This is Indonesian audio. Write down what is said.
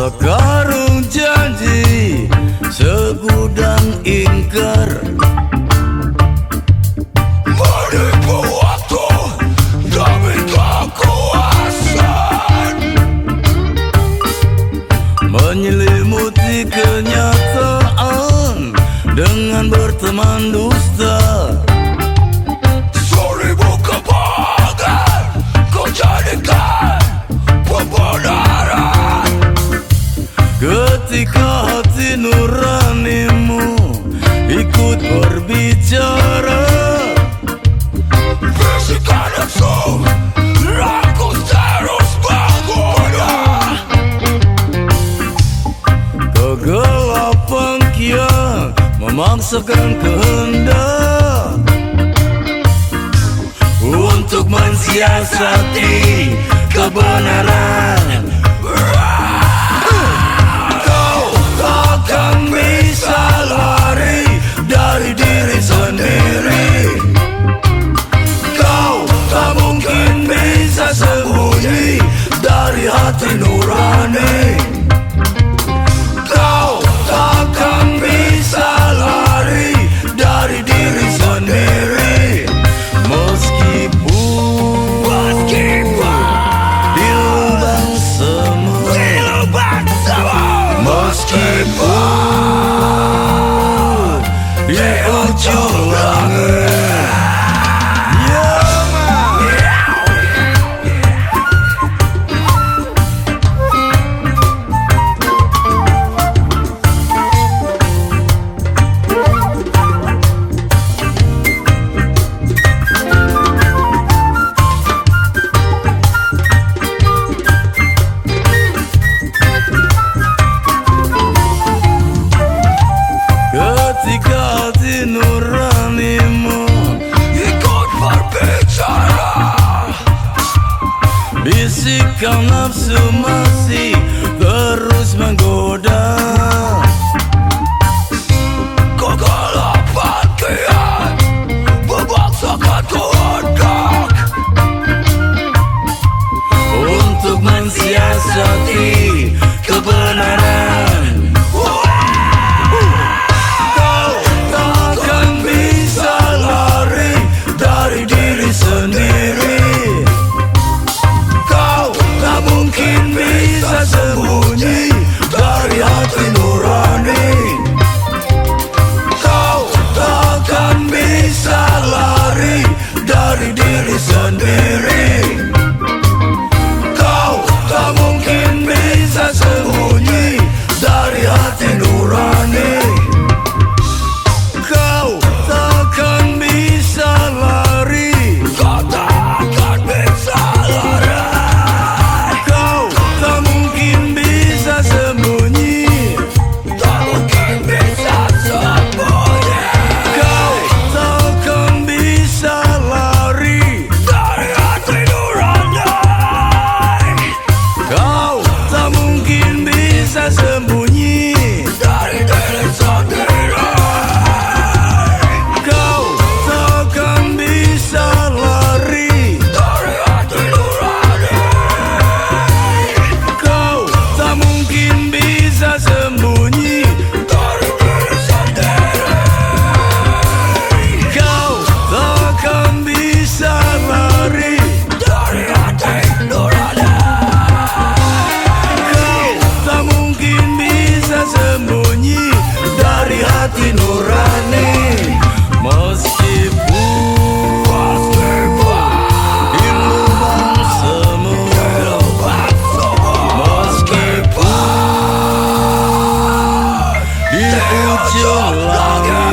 Sekarung janji segudang ingkar. Menipu waktu Menyelimuti kenyataan dengan berteman dulu Kegelapan memaksakan kehendak Untuk mensiasati kebenaran hati nurani Kau takkan bisa lari dari diri sendiri. Meskipun Meskipun Di lubang semut Di lubang semut Meskipun Di ujung langit Bisikan nafsu masih terus menggoda. Untuk mensiasati It, it's your love.